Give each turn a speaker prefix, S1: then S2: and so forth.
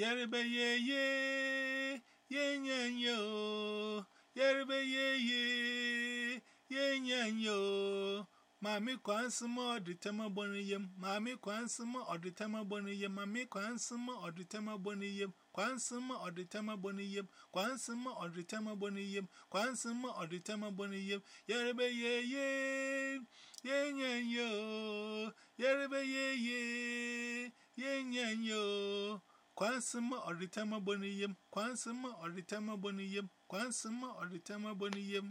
S1: Yerbe ye ye, yen yen yo. Yerbe ye ye, yen yen yo. Mami kwansima ọdịtama gboniyem, mami kwansima ọdịtama gboniyem, mami kwansima ọdịtama gboniyem, kwansima ọdịtama gboniyem, kwansima ọdịtama gboniyem, kwansima ọdịtama gboniyem, yerebe ye ye, yen yen yo, yerebe ye ye, yen yen yo. Kwansima ọdịtama gboniyem, kwansima ọdịtama gboniyem, kwansima ọdịtama gboniyem.